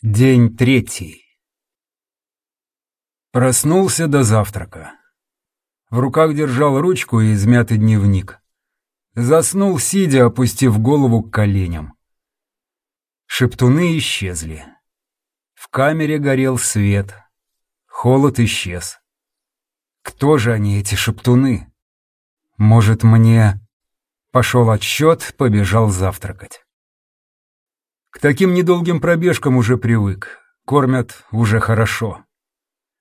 День третий. Проснулся до завтрака. В руках держал ручку и измятый дневник. Заснул, сидя, опустив голову к коленям. Шептуны исчезли. В камере горел свет. Холод исчез. Кто же они, эти шептуны? Может, мне... Пошел отсчет, побежал завтракать. К таким недолгим пробежкам уже привык. Кормят уже хорошо.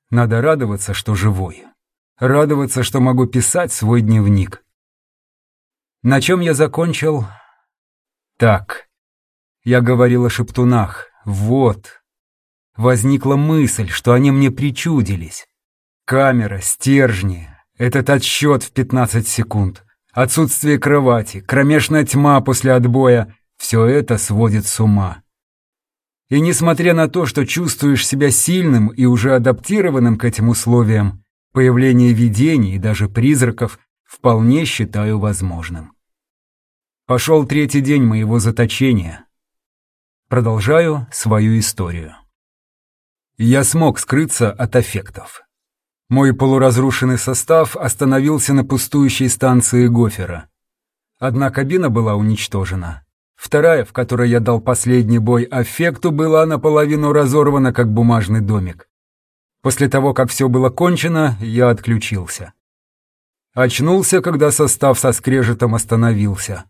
Надо радоваться, что живой. Радоваться, что могу писать свой дневник. На чем я закончил? Так. Я говорил о шептунах. Вот. Возникла мысль, что они мне причудились. Камера, стержни, этот отсчет в 15 секунд, отсутствие кровати, кромешная тьма после отбоя — все это сводит с ума. И несмотря на то, что чувствуешь себя сильным и уже адаптированным к этим условиям, появление видений и даже призраков вполне считаю возможным. Пошел третий день моего заточения. Продолжаю свою историю. Я смог скрыться от аффектов. Мой полуразрушенный состав остановился на пустующей станции Гофера. Одна кабина была уничтожена, Вторая, в которой я дал последний бой аффекту, была наполовину разорвана, как бумажный домик. После того, как все было кончено, я отключился. Очнулся, когда состав со скрежетом остановился.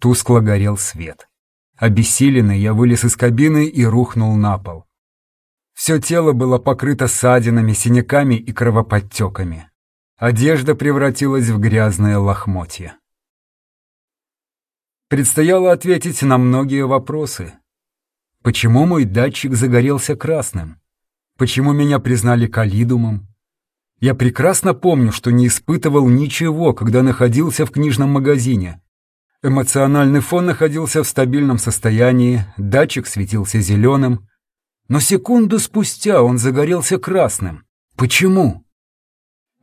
Тускло горел свет. Обессиленный, я вылез из кабины и рухнул на пол. Все тело было покрыто ссадинами, синяками и кровоподтеками. Одежда превратилась в грязное лохмотье. Предстояло ответить на многие вопросы. Почему мой датчик загорелся красным? Почему меня признали калидумом? Я прекрасно помню, что не испытывал ничего, когда находился в книжном магазине. Эмоциональный фон находился в стабильном состоянии, датчик светился зеленым. Но секунду спустя он загорелся красным. Почему?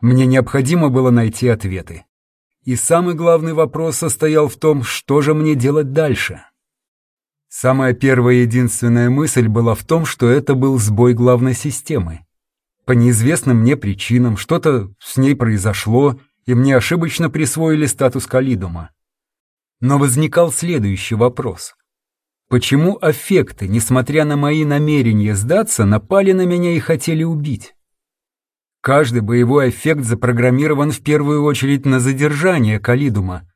Мне необходимо было найти ответы. И самый главный вопрос состоял в том, что же мне делать дальше. Самая первая и единственная мысль была в том, что это был сбой главной системы. По неизвестным мне причинам что-то с ней произошло, и мне ошибочно присвоили статус Калидума. Но возникал следующий вопрос. Почему аффекты, несмотря на мои намерения сдаться, напали на меня и хотели убить? Каждый боевой эффект запрограммирован в первую очередь на задержание Калидума.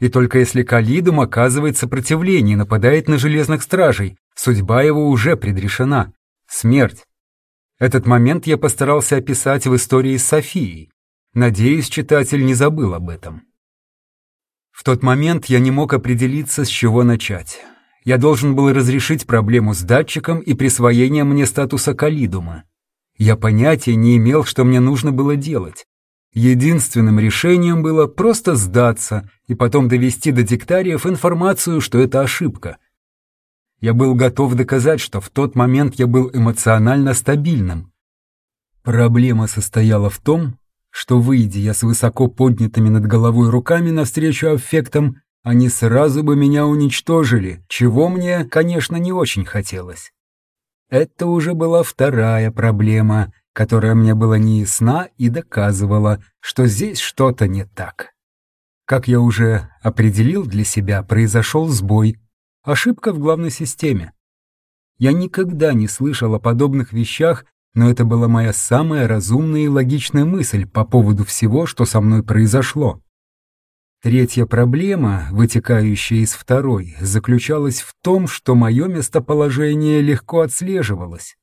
И только если Калидум оказывает сопротивление и нападает на железных стражей, судьба его уже предрешена. Смерть. Этот момент я постарался описать в истории с Софией. Надеюсь, читатель не забыл об этом. В тот момент я не мог определиться, с чего начать. Я должен был разрешить проблему с датчиком и присвоением мне статуса Калидума. Я понятия не имел, что мне нужно было делать. Единственным решением было просто сдаться и потом довести до диктариев информацию, что это ошибка. Я был готов доказать, что в тот момент я был эмоционально стабильным. Проблема состояла в том, что, выйдя я с высоко поднятыми над головой руками навстречу аффектам, они сразу бы меня уничтожили, чего мне, конечно, не очень хотелось. Это уже была вторая проблема, которая мне была неясна и доказывала, что здесь что-то не так. Как я уже определил для себя, произошел сбой, ошибка в главной системе. Я никогда не слышал о подобных вещах, но это была моя самая разумная и логичная мысль по поводу всего, что со мной произошло. Третья проблема, вытекающая из второй, заключалась в том, что мое местоположение легко отслеживалось.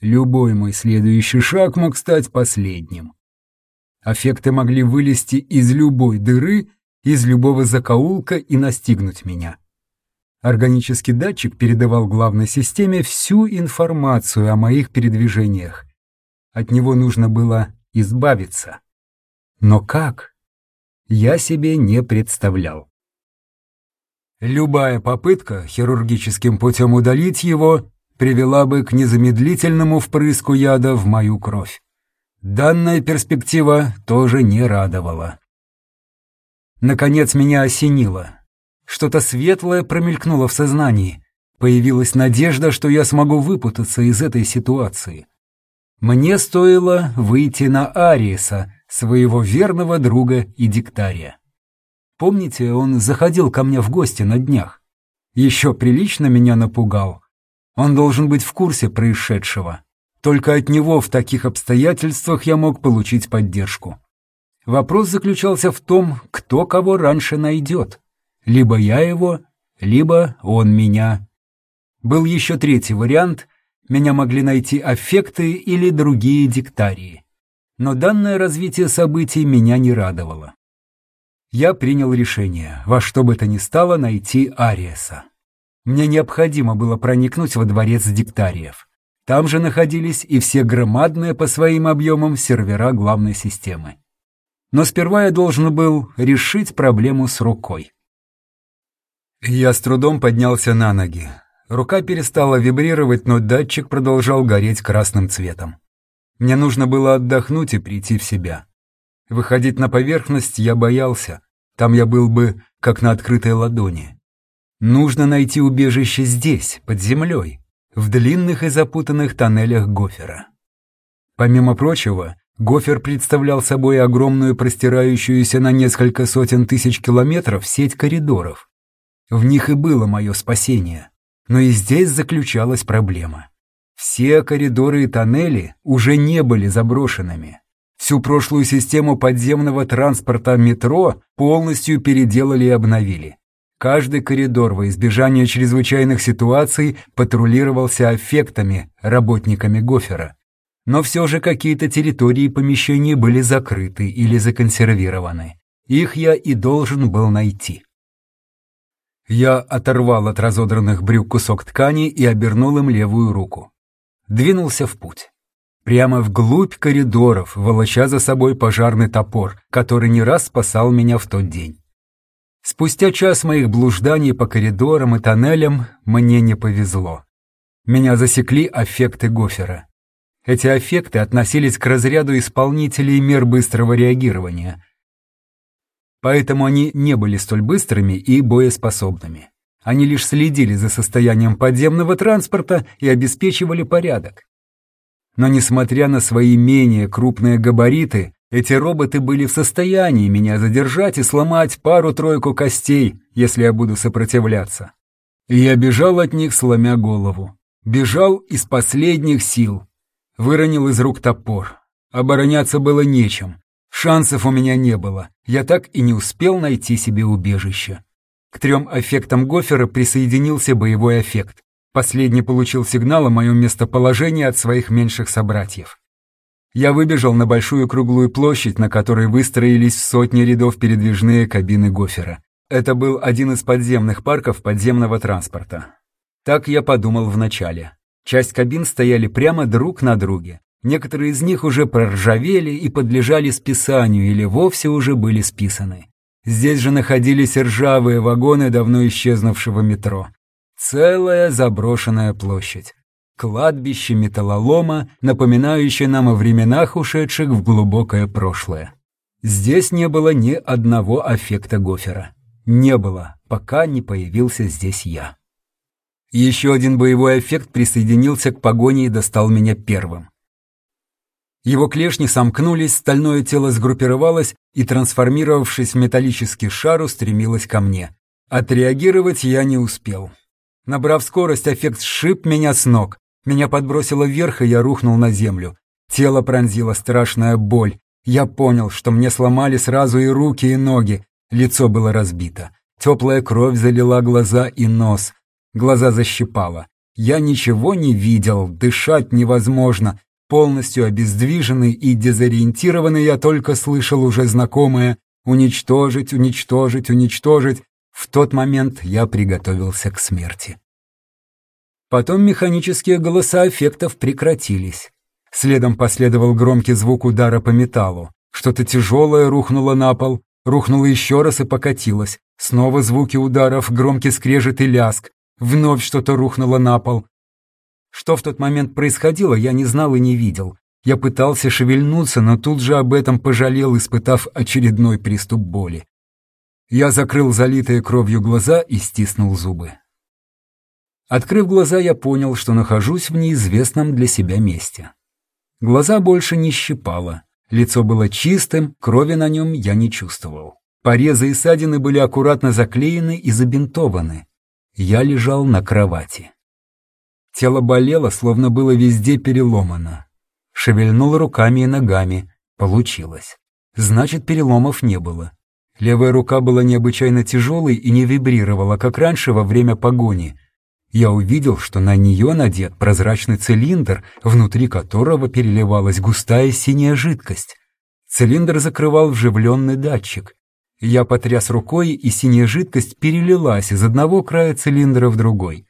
Любой мой следующий шаг мог стать последним. Аффекты могли вылезти из любой дыры, из любого закоулка и настигнуть меня. Органический датчик передавал главной системе всю информацию о моих передвижениях. От него нужно было избавиться. Но как? Я себе не представлял. Любая попытка хирургическим путем удалить его привела бы к незамедлительному впрыску яда в мою кровь. Данная перспектива тоже не радовала. Наконец меня осенило. Что-то светлое промелькнуло в сознании. Появилась надежда, что я смогу выпутаться из этой ситуации. Мне стоило выйти на Ариеса, своего верного друга и диктария. Помните, он заходил ко мне в гости на днях? Еще прилично меня напугал. Он должен быть в курсе происшедшего. Только от него в таких обстоятельствах я мог получить поддержку. Вопрос заключался в том, кто кого раньше найдет. Либо я его, либо он меня. Был еще третий вариант. Меня могли найти аффекты или другие диктарии. Но данное развитие событий меня не радовало. Я принял решение, во что бы то ни стало найти Ариеса. Мне необходимо было проникнуть во дворец диктариев. Там же находились и все громадные по своим объемам сервера главной системы. Но сперва я должен был решить проблему с рукой. Я с трудом поднялся на ноги. Рука перестала вибрировать, но датчик продолжал гореть красным цветом. Мне нужно было отдохнуть и прийти в себя. Выходить на поверхность я боялся. Там я был бы как на открытой ладони. Нужно найти убежище здесь, под землей, в длинных и запутанных тоннелях Гофера. Помимо прочего, Гофер представлял собой огромную простирающуюся на несколько сотен тысяч километров сеть коридоров. В них и было мое спасение. Но и здесь заключалась проблема. Все коридоры и тоннели уже не были заброшенными. Всю прошлую систему подземного транспорта метро полностью переделали и обновили. Каждый коридор во избежание чрезвычайных ситуаций патрулировался аффектами, работниками Гофера. Но все же какие-то территории и помещения были закрыты или законсервированы. Их я и должен был найти. Я оторвал от разодранных брюк кусок ткани и обернул им левую руку. Двинулся в путь. Прямо вглубь коридоров, волоча за собой пожарный топор, который не раз спасал меня в тот день. Спустя час моих блужданий по коридорам и тоннелям мне не повезло. Меня засекли аффекты Гофера. Эти аффекты относились к разряду исполнителей мер быстрого реагирования, Поэтому они не были столь быстрыми и боеспособными. Они лишь следили за состоянием подземного транспорта и обеспечивали порядок. Но несмотря на свои менее крупные габариты, эти роботы были в состоянии меня задержать и сломать пару-тройку костей, если я буду сопротивляться. И я бежал от них, сломя голову. Бежал из последних сил. Выронил из рук топор. Обороняться было нечем. Шансов у меня не было, я так и не успел найти себе убежище. К трем эффектам Гофера присоединился боевой эффект. Последний получил сигнал о моем местоположении от своих меньших собратьев. Я выбежал на большую круглую площадь, на которой выстроились сотни рядов передвижные кабины Гофера. Это был один из подземных парков подземного транспорта. Так я подумал вначале. Часть кабин стояли прямо друг на друге. Некоторые из них уже проржавели и подлежали списанию или вовсе уже были списаны. Здесь же находились ржавые вагоны давно исчезнувшего метро. Целая заброшенная площадь. Кладбище металлолома, напоминающее нам о временах, ушедших в глубокое прошлое. Здесь не было ни одного аффекта Гофера. Не было, пока не появился здесь я. Еще один боевой эффект присоединился к погоне и достал меня первым. Его клешни сомкнулись, стальное тело сгруппировалось и, трансформировавшись в металлический шар, устремилось ко мне. Отреагировать я не успел. Набрав скорость, эффект сшиб меня с ног. Меня подбросило вверх, и я рухнул на землю. Тело пронзила страшная боль. Я понял, что мне сломали сразу и руки, и ноги. Лицо было разбито. Теплая кровь залила глаза и нос. Глаза защипало. Я ничего не видел, дышать невозможно. Полностью обездвиженный и дезориентированный я только слышал уже знакомое «уничтожить, уничтожить, уничтожить». В тот момент я приготовился к смерти. Потом механические голоса эффектов прекратились. Следом последовал громкий звук удара по металлу. Что-то тяжелое рухнуло на пол, рухнуло еще раз и покатилось. Снова звуки ударов, громкий скрежет и ляск. Вновь что-то рухнуло на пол. Что в тот момент происходило, я не знал и не видел. Я пытался шевельнуться, но тут же об этом пожалел, испытав очередной приступ боли. Я закрыл залитые кровью глаза и стиснул зубы. Открыв глаза, я понял, что нахожусь в неизвестном для себя месте. Глаза больше не щипало, лицо было чистым, крови на нем я не чувствовал. Порезы и ссадины были аккуратно заклеены и забинтованы. Я лежал на кровати. Тело болело, словно было везде переломано. Шевельнул руками и ногами. Получилось. Значит, переломов не было. Левая рука была необычайно тяжелой и не вибрировала, как раньше во время погони. Я увидел, что на нее надет прозрачный цилиндр, внутри которого переливалась густая синяя жидкость. Цилиндр закрывал вживленный датчик. Я потряс рукой, и синяя жидкость перелилась из одного края цилиндра в другой.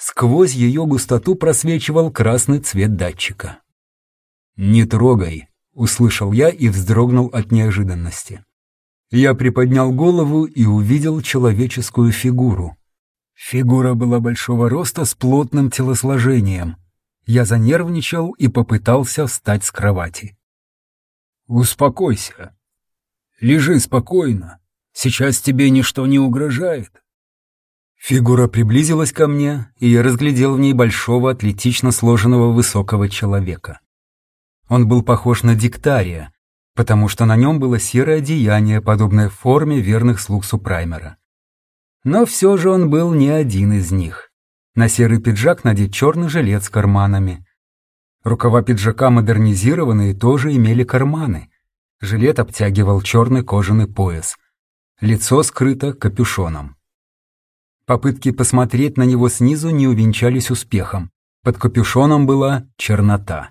Сквозь ее густоту просвечивал красный цвет датчика. «Не трогай», — услышал я и вздрогнул от неожиданности. Я приподнял голову и увидел человеческую фигуру. Фигура была большого роста с плотным телосложением. Я занервничал и попытался встать с кровати. «Успокойся. Лежи спокойно. Сейчас тебе ничто не угрожает. Фигура приблизилась ко мне, и я разглядел в ней большого атлетично сложенного высокого человека. Он был похож на диктария, потому что на нем было серое одеяние, подобное форме верных слуг Супраймера. Но все же он был не один из них. На серый пиджак надет черный жилет с карманами. Рукава пиджака модернизированные тоже имели карманы. Жилет обтягивал черный кожаный пояс. Лицо скрыто капюшоном. Попытки посмотреть на него снизу не увенчались успехом. Под капюшоном была чернота.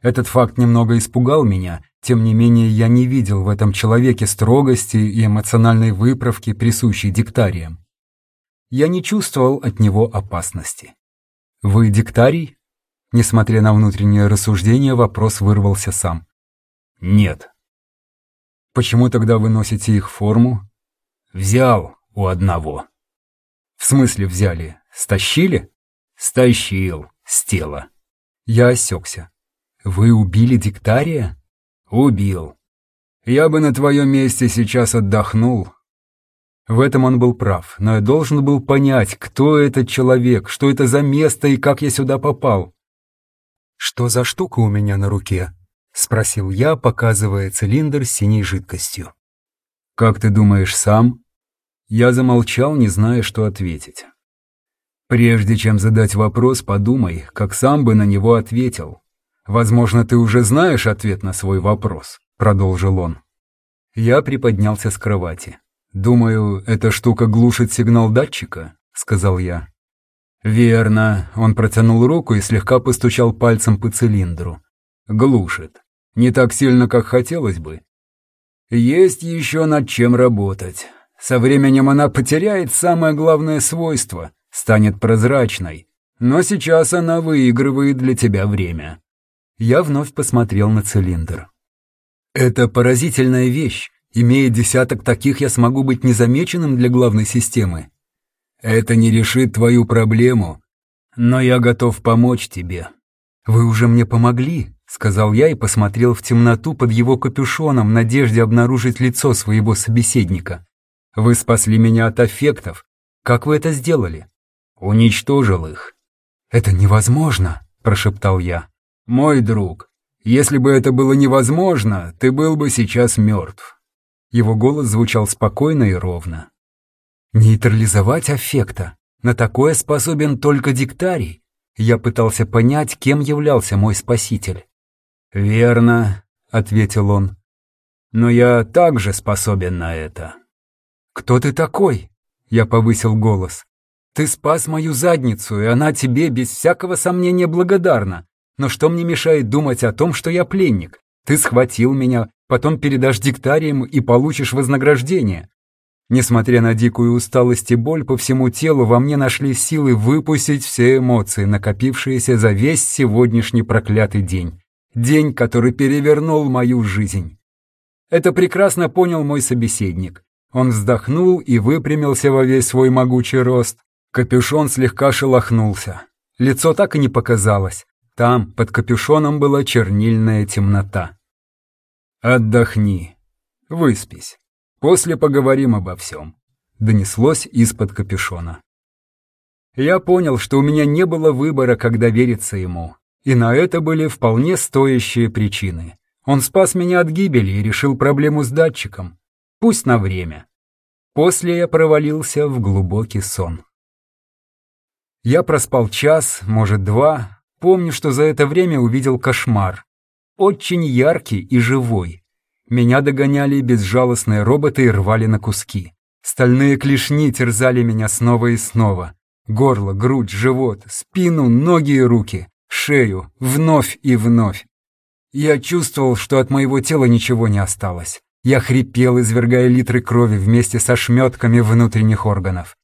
Этот факт немного испугал меня, тем не менее я не видел в этом человеке строгости и эмоциональной выправки, присущей диктариям. Я не чувствовал от него опасности. «Вы диктарий?» Несмотря на внутреннее рассуждение, вопрос вырвался сам. «Нет». «Почему тогда вы носите их форму?» «Взял у одного». В смысле взяли? Стащили? Стащил с тела. Я осекся. Вы убили диктария? Убил. Я бы на твоем месте сейчас отдохнул. В этом он был прав, но я должен был понять, кто этот человек, что это за место и как я сюда попал. «Что за штука у меня на руке?» — спросил я, показывая цилиндр с синей жидкостью. «Как ты думаешь сам?» Я замолчал, не зная, что ответить. Прежде чем задать вопрос, подумай, как сам бы на него ответил. Возможно, ты уже знаешь ответ на свой вопрос, продолжил он. Я приподнялся с кровати. Думаю, эта штука глушит сигнал датчика, сказал я. Верно, он протянул руку и слегка постучал пальцем по цилиндру. Глушит. Не так сильно, как хотелось бы. Есть еще над чем работать. Со временем она потеряет самое главное свойство, станет прозрачной. Но сейчас она выигрывает для тебя время. Я вновь посмотрел на цилиндр. Это поразительная вещь. Имея десяток таких, я смогу быть незамеченным для главной системы. Это не решит твою проблему, но я готов помочь тебе. Вы уже мне помогли, сказал я и посмотрел в темноту под его капюшоном в надежде обнаружить лицо своего собеседника. Вы спасли меня от аффектов. Как вы это сделали? Уничтожил их. Это невозможно, прошептал я. Мой друг, если бы это было невозможно, ты был бы сейчас мертв. Его голос звучал спокойно и ровно. Нейтрализовать аффекта. На такое способен только диктарий. Я пытался понять, кем являлся мой спаситель. «Верно», — ответил он. «Но я также способен на это». «Кто ты такой?» Я повысил голос. «Ты спас мою задницу, и она тебе без всякого сомнения благодарна. Но что мне мешает думать о том, что я пленник? Ты схватил меня, потом передашь диктариям и получишь вознаграждение». Несмотря на дикую усталость и боль по всему телу, во мне нашли силы выпустить все эмоции, накопившиеся за весь сегодняшний проклятый день. День, который перевернул мою жизнь. Это прекрасно понял мой собеседник. Он вздохнул и выпрямился во весь свой могучий рост. Капюшон слегка шелохнулся. Лицо так и не показалось. Там, под капюшоном, была чернильная темнота. «Отдохни. Выспись. После поговорим обо всем», — донеслось из-под капюшона. Я понял, что у меня не было выбора, как довериться ему, и на это были вполне стоящие причины. Он спас меня от гибели и решил проблему с датчиком, пусть на время. После я провалился в глубокий сон. Я проспал час, может, два. Помню, что за это время увидел кошмар. Очень яркий и живой. Меня догоняли безжалостные роботы и рвали на куски. Стальные клешни терзали меня снова и снова. Горло, грудь, живот, спину, ноги и руки, шею, вновь и вновь. Я чувствовал, что от моего тела ничего не осталось. Я хрипел, извергая литры крови вместе со шметками внутренних органов.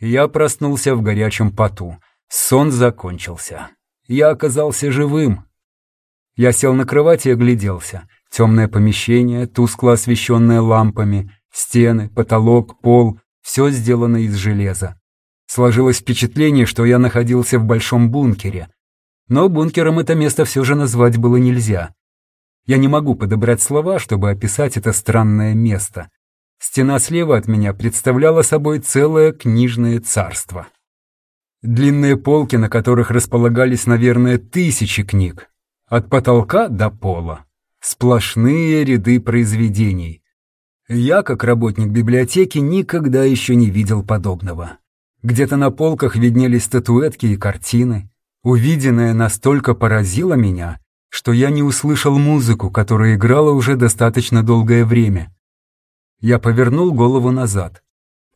Я проснулся в горячем поту. Сон закончился. Я оказался живым. Я сел на кровати и огляделся. Темное помещение, тускло освещенное лампами, стены, потолок, пол — все сделано из железа. Сложилось впечатление, что я находился в большом бункере. Но бункером это место все же назвать было нельзя. Я не могу подобрать слова, чтобы описать это странное место. Стена слева от меня представляла собой целое книжное царство. Длинные полки, на которых располагались, наверное, тысячи книг. От потолка до пола. Сплошные ряды произведений. Я, как работник библиотеки, никогда еще не видел подобного. Где-то на полках виднелись статуэтки и картины. Увиденное настолько поразило меня, что я не услышал музыку, которая играла уже достаточно долгое время. Я повернул голову назад.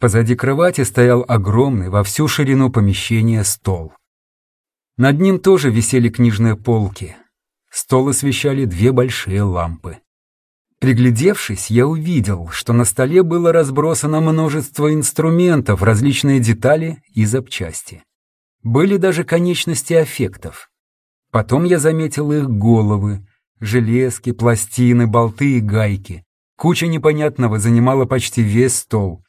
Позади кровати стоял огромный во всю ширину помещения стол. Над ним тоже висели книжные полки. Стол освещали две большие лампы. Приглядевшись, я увидел, что на столе было разбросано множество инструментов, различные детали и запчасти. Были даже конечности аффектов. Потом я заметил их головы, железки, пластины, болты и гайки. Куча непонятного занимала почти весь стол.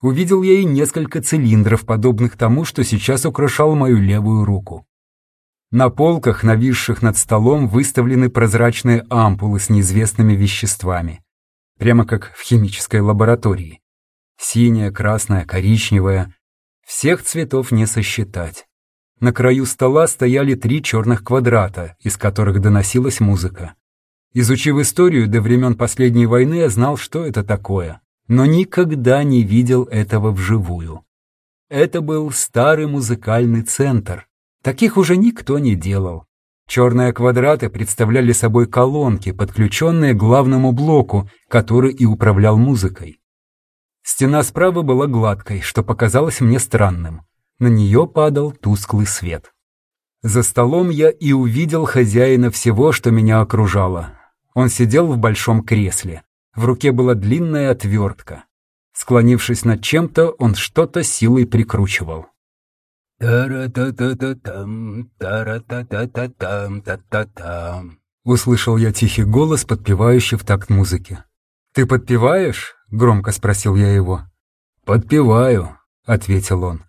Увидел я и несколько цилиндров, подобных тому, что сейчас украшал мою левую руку. На полках, нависших над столом, выставлены прозрачные ампулы с неизвестными веществами. Прямо как в химической лаборатории. Синяя, красная, коричневая. Всех цветов не сосчитать. На краю стола стояли три черных квадрата, из которых доносилась музыка. Изучив историю до времен последней войны, я знал, что это такое, но никогда не видел этого вживую. Это был старый музыкальный центр. Таких уже никто не делал. Черные квадраты представляли собой колонки, подключенные к главному блоку, который и управлял музыкой. Стена справа была гладкой, что показалось мне странным. На нее падал тусклый свет. За столом я и увидел хозяина всего, что меня окружало. Он сидел в большом кресле. В руке была длинная отвертка. Склонившись над чем-то, он что-то силой прикручивал. «Тара-та-та-та-там, тара-та-та-та-там, та-та-там», услышал я тихий голос, подпевающий в такт музыки. «Ты подпеваешь?» — громко спросил я его. «Подпеваю», — ответил он.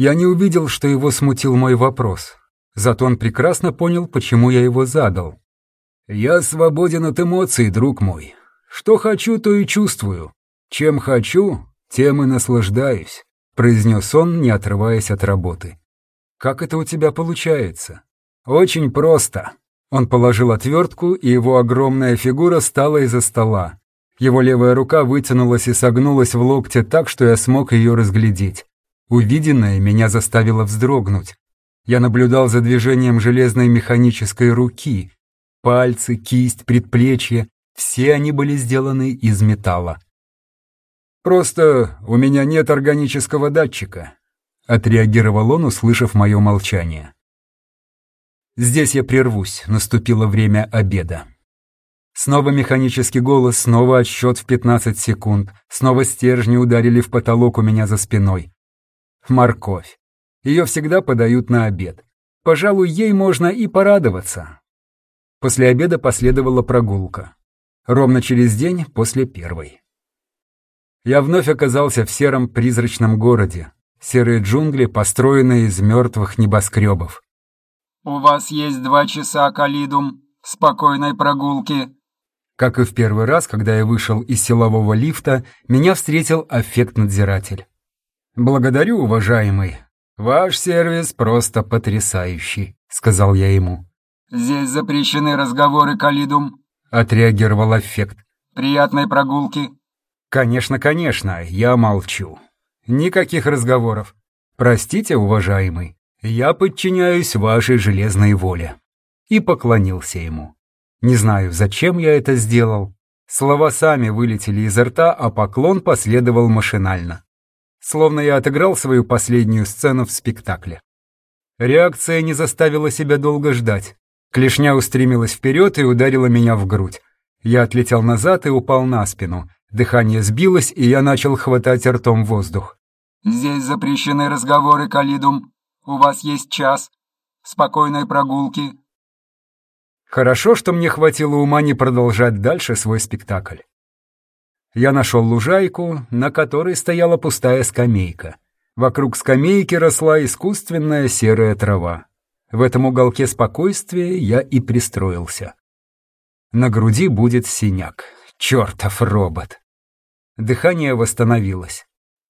Я не увидел, что его смутил мой вопрос. Зато он прекрасно понял, почему я его задал. «Я свободен от эмоций, друг мой. Что хочу, то и чувствую. Чем хочу, тем и наслаждаюсь», — произнес он, не отрываясь от работы. «Как это у тебя получается?» «Очень просто». Он положил отвертку, и его огромная фигура стала из-за стола. Его левая рука вытянулась и согнулась в локте так, что я смог ее разглядеть. Увиденное меня заставило вздрогнуть. Я наблюдал за движением железной механической руки. Пальцы, кисть, предплечье — все они были сделаны из металла. «Просто у меня нет органического датчика», — отреагировал он, услышав мое молчание. Здесь я прервусь, наступило время обеда. Снова механический голос, снова отсчет в 15 секунд, снова стержни ударили в потолок у меня за спиной морковь. Ее всегда подают на обед. Пожалуй, ей можно и порадоваться. После обеда последовала прогулка. Ровно через день после первой. Я вновь оказался в сером призрачном городе. Серые джунгли, построенные из мертвых небоскребов. «У вас есть два часа, Калидум. Спокойной прогулки». Как и в первый раз, когда я вышел из силового лифта, меня встретил аффект-надзиратель. «Благодарю, уважаемый. «Ваш сервис просто потрясающий», — сказал я ему. «Здесь запрещены разговоры, Калидум», — отреагировал эффект. «Приятной прогулки». «Конечно, конечно, я молчу. Никаких разговоров. Простите, уважаемый, я подчиняюсь вашей железной воле». И поклонился ему. Не знаю, зачем я это сделал. Слова сами вылетели изо рта, а поклон последовал машинально словно я отыграл свою последнюю сцену в спектакле. Реакция не заставила себя долго ждать. Клешня устремилась вперед и ударила меня в грудь. Я отлетел назад и упал на спину. Дыхание сбилось, и я начал хватать ртом воздух. «Здесь запрещены разговоры, Калидум. У вас есть час. Спокойной прогулки». Хорошо, что мне хватило ума не продолжать дальше свой спектакль. Я нашел лужайку, на которой стояла пустая скамейка. Вокруг скамейки росла искусственная серая трава. В этом уголке спокойствия я и пристроился. На груди будет синяк. Чертов робот. Дыхание восстановилось.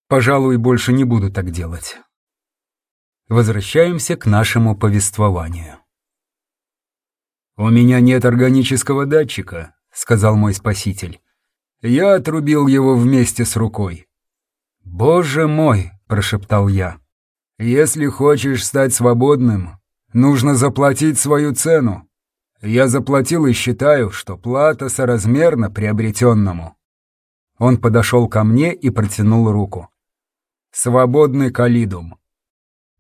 Пожалуй, больше не буду так делать. Возвращаемся к нашему повествованию. «У меня нет органического датчика», — сказал мой спаситель. Я отрубил его вместе с рукой. «Боже мой!» — прошептал я. «Если хочешь стать свободным, нужно заплатить свою цену. Я заплатил и считаю, что плата соразмерна приобретенному». Он подошел ко мне и протянул руку. «Свободный калидум».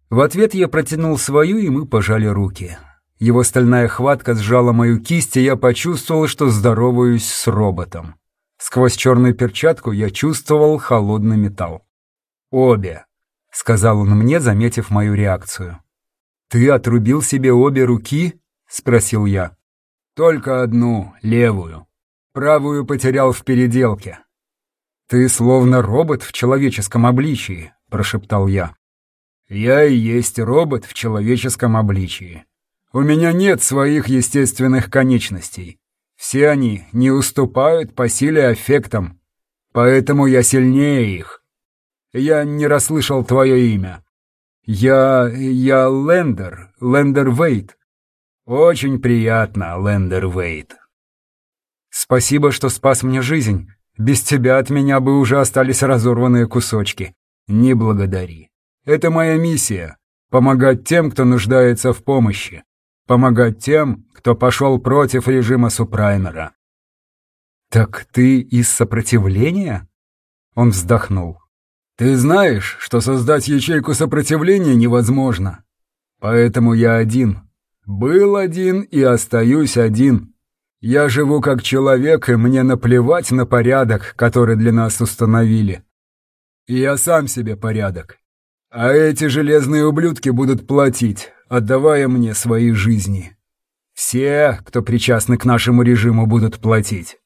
В ответ я протянул свою, и мы пожали руки. Его стальная хватка сжала мою кисть, и я почувствовал, что здороваюсь с роботом. Сквозь черную перчатку я чувствовал холодный металл. «Обе», — сказал он мне, заметив мою реакцию. «Ты отрубил себе обе руки?» — спросил я. «Только одну, левую. Правую потерял в переделке». «Ты словно робот в человеческом обличии», — прошептал я. «Я и есть робот в человеческом обличии. У меня нет своих естественных конечностей. Все они не уступают по силе аффектам, поэтому я сильнее их. Я не расслышал твое имя. Я... я Лендер, Лендер Вейт. Очень приятно, Лендер Вейт. Спасибо, что спас мне жизнь. Без тебя от меня бы уже остались разорванные кусочки. Не благодари. Это моя миссия — помогать тем, кто нуждается в помощи помогать тем, кто пошел против режима Супраймера. «Так ты из сопротивления?» Он вздохнул. «Ты знаешь, что создать ячейку сопротивления невозможно. Поэтому я один. Был один и остаюсь один. Я живу как человек, и мне наплевать на порядок, который для нас установили. я сам себе порядок. А эти железные ублюдки будут платить, отдавая мне свои жизни. Все, кто причастны к нашему режиму, будут платить.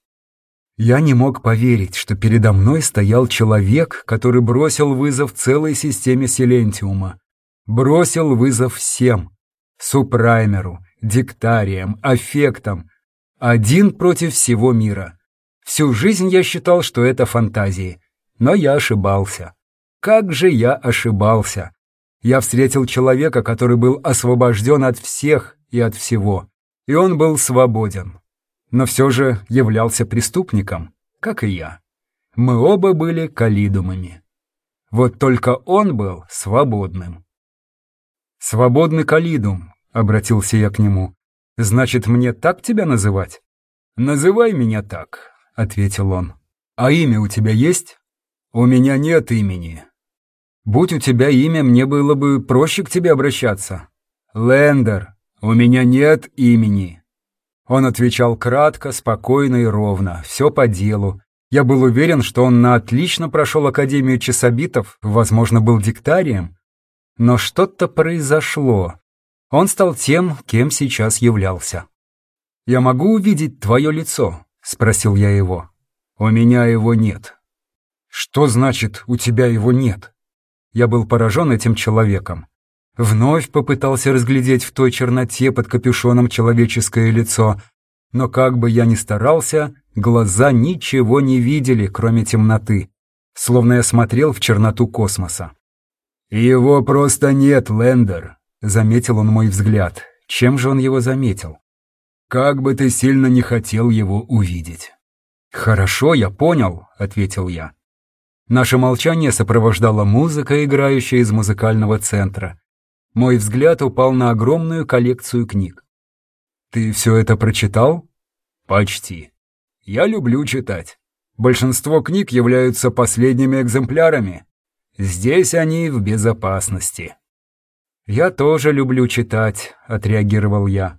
Я не мог поверить, что передо мной стоял человек, который бросил вызов целой системе Силентиума. Бросил вызов всем. Супраймеру, диктариям, аффектам. Один против всего мира. Всю жизнь я считал, что это фантазии. Но я ошибался. Как же я ошибался я встретил человека, который был освобожден от всех и от всего, и он был свободен. Но все же являлся преступником, как и я. Мы оба были калидумами. Вот только он был свободным. «Свободный калидум», — обратился я к нему. «Значит, мне так тебя называть?» «Называй меня так», — ответил он. «А имя у тебя есть?» «У меня нет имени», Будь у тебя имя, мне было бы проще к тебе обращаться. Лендер, у меня нет имени. Он отвечал кратко, спокойно и ровно, все по делу. Я был уверен, что он на отлично прошел Академию часобитов, возможно, был диктарием. Но что-то произошло. Он стал тем, кем сейчас являлся. «Я могу увидеть твое лицо?» — спросил я его. «У меня его нет». «Что значит, у тебя его нет?» Я был поражен этим человеком. Вновь попытался разглядеть в той черноте под капюшоном человеческое лицо, но как бы я ни старался, глаза ничего не видели, кроме темноты, словно я смотрел в черноту космоса. «Его просто нет, Лендер», — заметил он мой взгляд. Чем же он его заметил? «Как бы ты сильно не хотел его увидеть». «Хорошо, я понял», — ответил я. Наше молчание сопровождала музыка, играющая из музыкального центра. Мой взгляд упал на огромную коллекцию книг. «Ты все это прочитал?» «Почти. Я люблю читать. Большинство книг являются последними экземплярами. Здесь они в безопасности». «Я тоже люблю читать», — отреагировал я.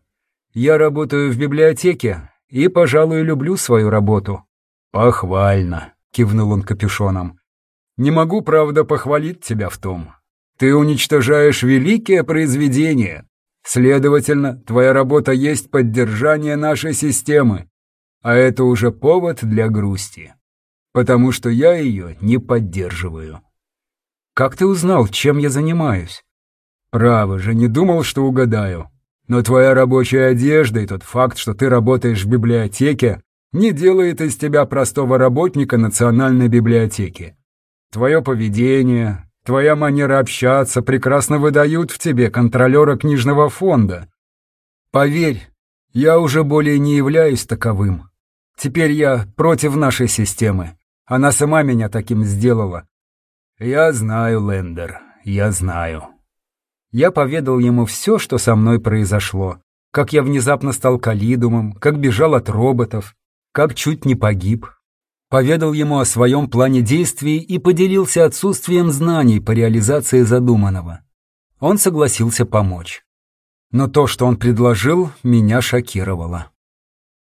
«Я работаю в библиотеке и, пожалуй, люблю свою работу». «Похвально», — кивнул он капюшоном. «Не могу, правда, похвалить тебя в том. Ты уничтожаешь великие произведения. Следовательно, твоя работа есть поддержание нашей системы, а это уже повод для грусти, потому что я ее не поддерживаю». «Как ты узнал, чем я занимаюсь?» «Право же, не думал, что угадаю. Но твоя рабочая одежда и тот факт, что ты работаешь в библиотеке, не делает из тебя простого работника Национальной библиотеки. Твое поведение, твоя манера общаться прекрасно выдают в тебе контролера книжного фонда. Поверь, я уже более не являюсь таковым. Теперь я против нашей системы. Она сама меня таким сделала. Я знаю, Лендер, я знаю. Я поведал ему все, что со мной произошло. Как я внезапно стал калидумом, как бежал от роботов, как чуть не погиб. Поведал ему о своем плане действий и поделился отсутствием знаний по реализации задуманного. Он согласился помочь. Но то, что он предложил, меня шокировало.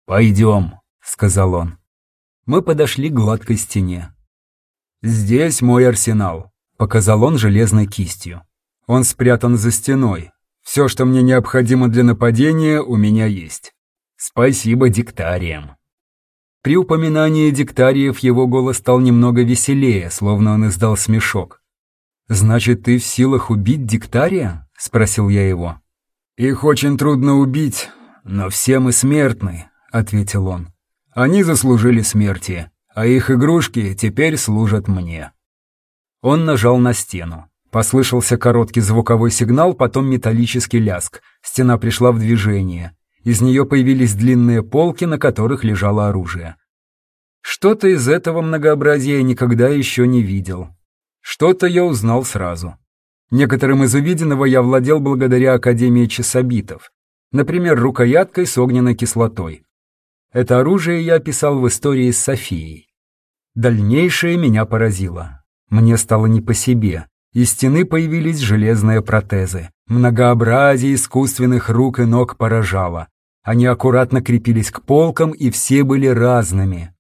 «Пойдем», — сказал он. Мы подошли к гладкой стене. «Здесь мой арсенал», — показал он железной кистью. «Он спрятан за стеной. Все, что мне необходимо для нападения, у меня есть. Спасибо диктариям». При упоминании диктариев его голос стал немного веселее, словно он издал смешок. «Значит, ты в силах убить диктария?» — спросил я его. «Их очень трудно убить, но все мы смертны», — ответил он. «Они заслужили смерти, а их игрушки теперь служат мне». Он нажал на стену. Послышался короткий звуковой сигнал, потом металлический ляск. Стена пришла в движение. Из нее появились длинные полки, на которых лежало оружие. Что-то из этого многообразия я никогда еще не видел. Что-то я узнал сразу. Некоторым из увиденного я владел благодаря Академии часобитов. Например, рукояткой с огненной кислотой. Это оружие я описал в истории с Софией. Дальнейшее меня поразило. Мне стало не по себе. Из стены появились железные протезы. Многообразие искусственных рук и ног поражало. Они аккуратно крепились к полкам, и все были разными.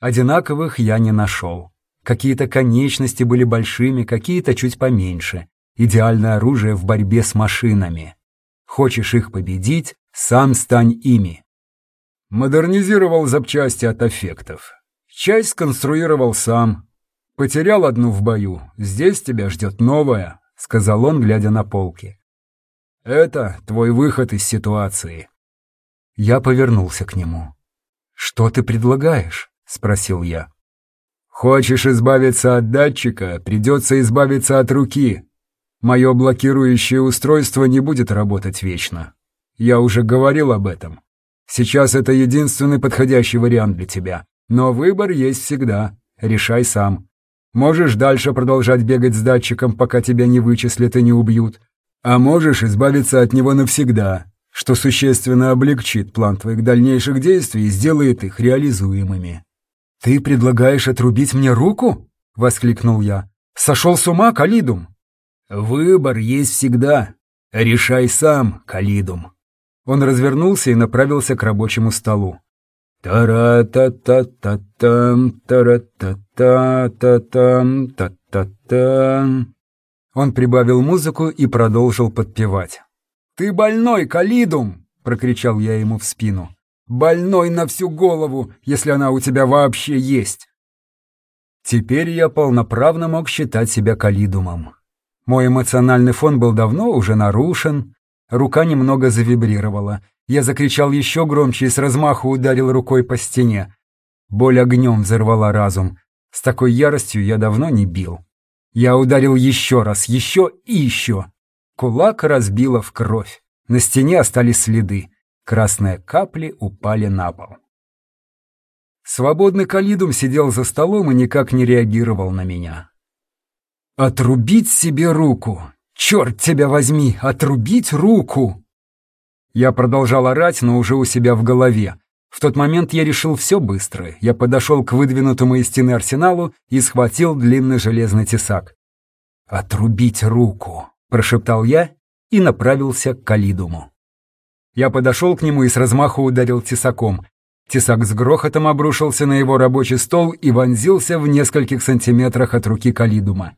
Одинаковых я не нашел. Какие-то конечности были большими, какие-то чуть поменьше. Идеальное оружие в борьбе с машинами. Хочешь их победить, сам стань ими. Модернизировал запчасти от аффектов. Часть сконструировал сам. Потерял одну в бою, здесь тебя ждет новая, сказал он, глядя на полки. Это твой выход из ситуации. Я повернулся к нему. «Что ты предлагаешь?» — спросил я. «Хочешь избавиться от датчика, придется избавиться от руки. Мое блокирующее устройство не будет работать вечно. Я уже говорил об этом. Сейчас это единственный подходящий вариант для тебя. Но выбор есть всегда. Решай сам. Можешь дальше продолжать бегать с датчиком, пока тебя не вычислят и не убьют. А можешь избавиться от него навсегда, что существенно облегчит план твоих дальнейших действий и сделает их реализуемыми. «Ты предлагаешь отрубить мне руку?» — воскликнул я. «Сошел с ума, Калидум?» «Выбор есть всегда. Решай сам, Калидум». Он развернулся и направился к рабочему столу. «Тара-та-та-та-там, тара-та-та-та-там, та-та-там». Он прибавил музыку и продолжил подпевать. «Ты больной, Калидум!» — прокричал я ему в спину. «Больной на всю голову, если она у тебя вообще есть!» Теперь я полноправно мог считать себя Калидумом. Мой эмоциональный фон был давно уже нарушен, рука немного завибрировала. Я закричал еще громче и с размаху ударил рукой по стене. Боль огнем взорвала разум. С такой яростью я давно не бил. Я ударил еще раз, еще и еще. Кулак разбило в кровь. На стене остались следы. Красные капли упали на пол. Свободный калидум сидел за столом и никак не реагировал на меня. «Отрубить себе руку! Черт тебя возьми! Отрубить руку!» Я продолжал орать, но уже у себя в голове. В тот момент я решил все быстро. Я подошел к выдвинутому из стены арсеналу и схватил длинный железный тесак. «Отрубить руку!» — прошептал я и направился к Калидуму. Я подошел к нему и с размаху ударил тесаком. Тесак с грохотом обрушился на его рабочий стол и вонзился в нескольких сантиметрах от руки Калидума.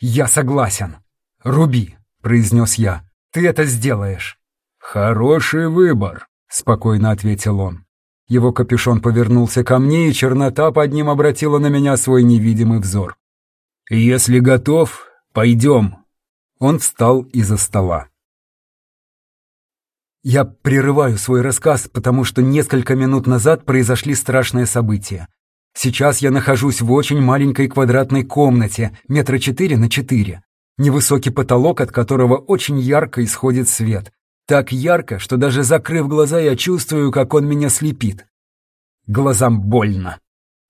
«Я согласен. Руби», — произнес я. «Ты это сделаешь». «Хороший выбор», — спокойно ответил он. Его капюшон повернулся ко мне, и чернота под ним обратила на меня свой невидимый взор. «Если готов, пойдем». Он встал из-за стола. Я прерываю свой рассказ, потому что несколько минут назад произошли страшные события. Сейчас я нахожусь в очень маленькой квадратной комнате, метра четыре на четыре. Невысокий потолок, от которого очень ярко исходит свет. Так ярко, что даже закрыв глаза, я чувствую, как он меня слепит. Глазам больно.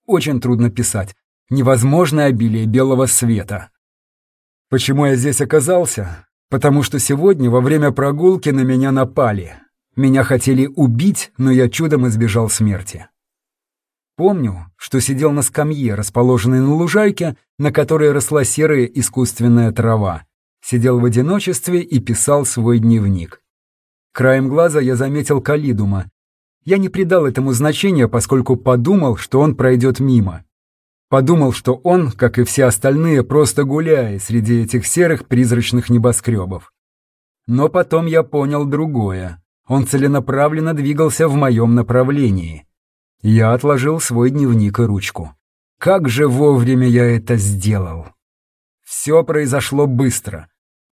Очень трудно писать. Невозможное обилие белого света. Почему я здесь оказался? Потому что сегодня во время прогулки на меня напали. Меня хотели убить, но я чудом избежал смерти. Помню, что сидел на скамье, расположенной на лужайке, на которой росла серая искусственная трава. Сидел в одиночестве и писал свой дневник. Краем глаза я заметил Калидума. Я не придал этому значения, поскольку подумал, что он пройдет мимо. Подумал, что он, как и все остальные, просто гуляет среди этих серых призрачных небоскребов. Но потом я понял другое. Он целенаправленно двигался в моем направлении. Я отложил свой дневник и ручку. Как же вовремя я это сделал! Все произошло быстро.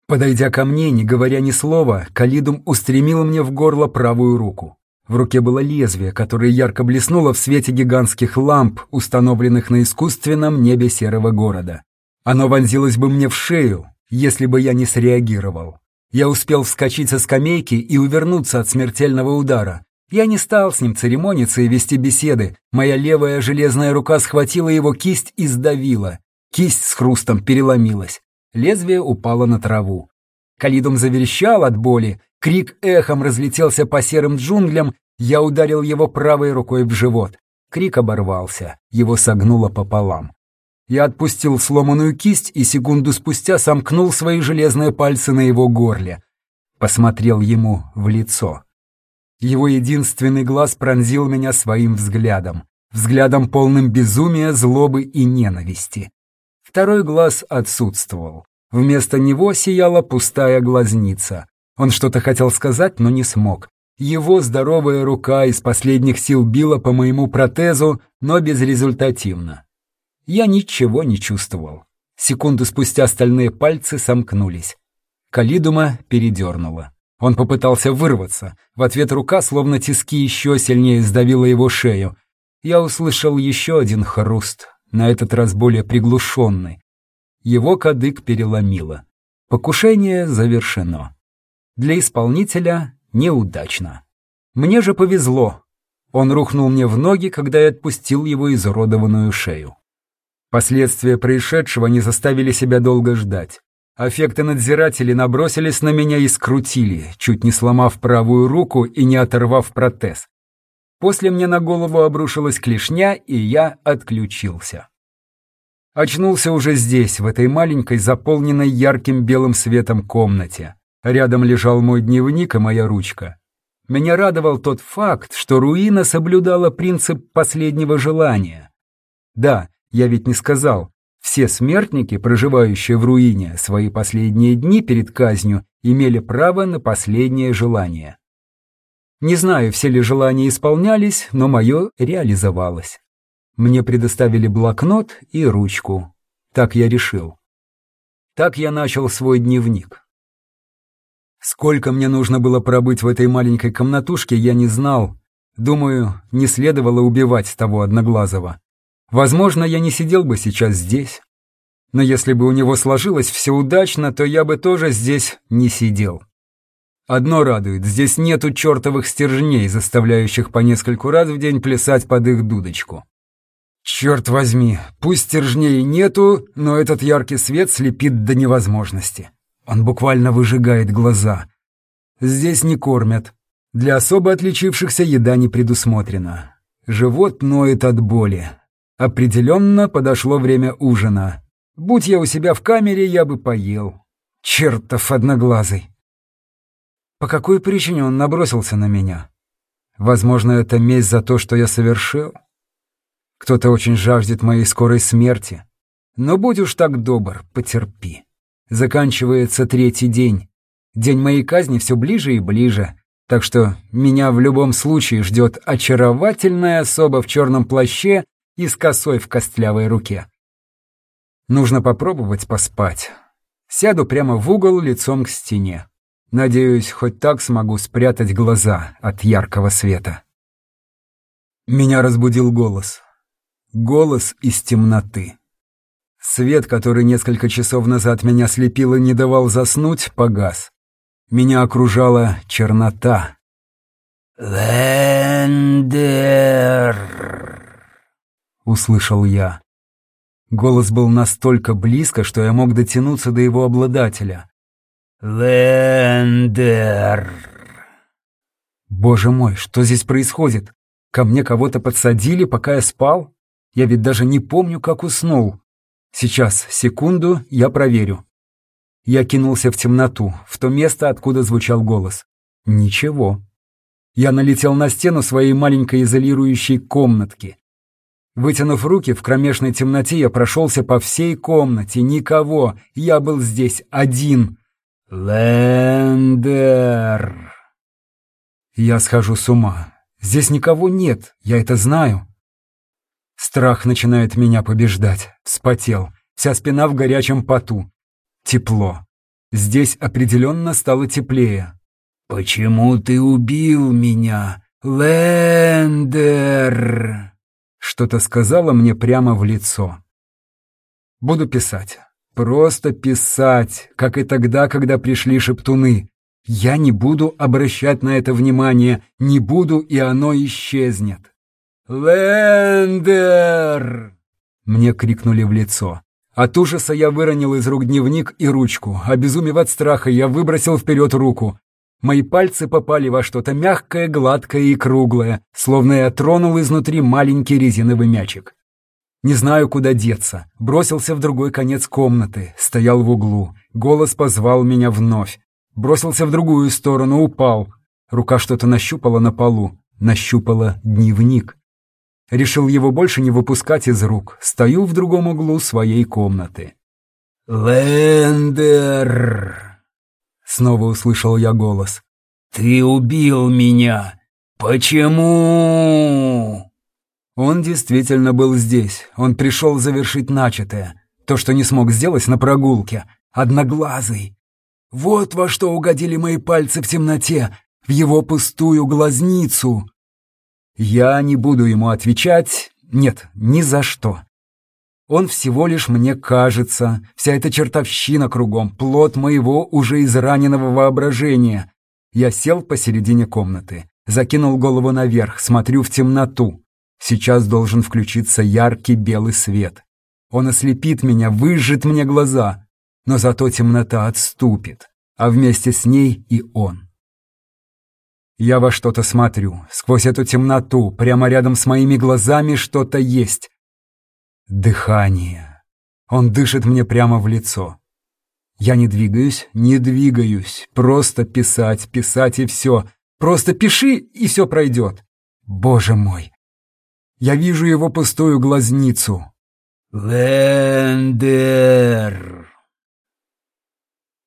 Подойдя ко мне, не говоря ни слова, Калидум устремил мне в горло правую руку. В руке было лезвие, которое ярко блеснуло в свете гигантских ламп, установленных на искусственном небе серого города. Оно вонзилось бы мне в шею, если бы я не среагировал. Я успел вскочить со скамейки и увернуться от смертельного удара. Я не стал с ним церемониться и вести беседы. Моя левая железная рука схватила его кисть и сдавила. Кисть с хрустом переломилась. Лезвие упало на траву. Калидум заверещал от боли. Крик эхом разлетелся по серым джунглям. Я ударил его правой рукой в живот. Крик оборвался. Его согнуло пополам. Я отпустил сломанную кисть и секунду спустя сомкнул свои железные пальцы на его горле. Посмотрел ему в лицо. Его единственный глаз пронзил меня своим взглядом. Взглядом полным безумия, злобы и ненависти. Второй глаз отсутствовал. Вместо него сияла пустая глазница. Он что-то хотел сказать, но не смог. Его здоровая рука из последних сил била по моему протезу, но безрезультативно. Я ничего не чувствовал. Секунду спустя стальные пальцы сомкнулись. Калидума передернула. Он попытался вырваться. В ответ рука, словно тиски, еще сильнее сдавила его шею. Я услышал еще один хруст, на этот раз более приглушенный. Его кадык переломило. Покушение завершено. Для исполнителя неудачно. Мне же повезло. Он рухнул мне в ноги, когда я отпустил его изуродованную шею. Последствия происшедшего не заставили себя долго ждать. Аффекты надзиратели набросились на меня и скрутили, чуть не сломав правую руку и не оторвав протез. После мне на голову обрушилась клешня, и я отключился. Очнулся уже здесь, в этой маленькой, заполненной ярким белым светом комнате. Рядом лежал мой дневник и моя ручка. Меня радовал тот факт, что руина соблюдала принцип последнего желания. Да, я ведь не сказал, все смертники, проживающие в руине свои последние дни перед казнью, имели право на последнее желание. Не знаю, все ли желания исполнялись, но мое реализовалось. Мне предоставили блокнот и ручку. Так я решил. Так я начал свой дневник. Сколько мне нужно было пробыть в этой маленькой комнатушке, я не знал. Думаю, не следовало убивать того одноглазого. Возможно, я не сидел бы сейчас здесь. Но если бы у него сложилось все удачно, то я бы тоже здесь не сидел. Одно радует, здесь нету чертовых стержней, заставляющих по нескольку раз в день плясать под их дудочку. Черт возьми, пусть стержней нету, но этот яркий свет слепит до невозможности. Он буквально выжигает глаза. Здесь не кормят. Для особо отличившихся еда не предусмотрена. Живот ноет от боли. Определенно подошло время ужина. Будь я у себя в камере, я бы поел. Чертов одноглазый. По какой причине он набросился на меня? Возможно, это месть за то, что я совершил? Кто-то очень жаждет моей скорой смерти. Но будь уж так добр, потерпи. Заканчивается третий день. День моей казни все ближе и ближе, так что меня в любом случае ждет очаровательная особа в черном плаще и с косой в костлявой руке. Нужно попробовать поспать. Сяду прямо в угол лицом к стене. Надеюсь, хоть так смогу спрятать глаза от яркого света. Меня разбудил голос. Голос из темноты. Свет, который несколько часов назад меня слепил и не давал заснуть, погас. Меня окружала чернота. «Лендер!» — услышал я. Голос был настолько близко, что я мог дотянуться до его обладателя. «Лендер!» Боже мой, что здесь происходит? Ко мне кого-то подсадили, пока я спал? Я ведь даже не помню, как уснул. Сейчас, секунду, я проверю. Я кинулся в темноту, в то место, откуда звучал голос. Ничего. Я налетел на стену своей маленькой изолирующей комнатки. Вытянув руки, в кромешной темноте я прошелся по всей комнате. Никого. Я был здесь один. Лендер. Я схожу с ума. Здесь никого нет, я это знаю. Страх начинает меня побеждать. Вспотел. Вся спина в горячем поту. Тепло. Здесь определенно стало теплее. «Почему ты убил меня, Лендер?» Что-то сказала мне прямо в лицо. Буду писать. Просто писать, как и тогда, когда пришли шептуны. Я не буду обращать на это внимание, не буду, и оно исчезнет. «Лендер!» Мне крикнули в лицо. От ужаса я выронил из рук дневник и ручку. Обезумев от страха, я выбросил вперед руку. Мои пальцы попали во что-то мягкое, гладкое и круглое, словно я тронул изнутри маленький резиновый мячик. Не знаю, куда деться. Бросился в другой конец комнаты, стоял в углу. Голос позвал меня вновь. Бросился в другую сторону, упал. Рука что-то нащупала на полу. Нащупала дневник. Решил его больше не выпускать из рук. Стою в другом углу своей комнаты. «Лендер!» Снова услышал я голос. «Ты убил меня! Почему?» Он действительно был здесь. Он пришел завершить начатое. То, что не смог сделать на прогулке. Одноглазый. Вот во что угодили мои пальцы в темноте. В его пустую глазницу. Я не буду ему отвечать. Нет, ни за что. Он всего лишь мне кажется. Вся эта чертовщина кругом, плод моего уже израненного воображения. Я сел посередине комнаты, закинул голову наверх, смотрю в темноту. Сейчас должен включиться яркий белый свет. Он ослепит меня, выжжет мне глаза. Но зато темнота отступит, а вместе с ней и он. Я во что-то смотрю. Сквозь эту темноту, прямо рядом с моими глазами что-то есть. Дыхание. Он дышит мне прямо в лицо. Я не двигаюсь, не двигаюсь. Просто писать, писать и все. Просто пиши, и все пройдет. Боже мой. Я вижу его пустую глазницу. Лендер.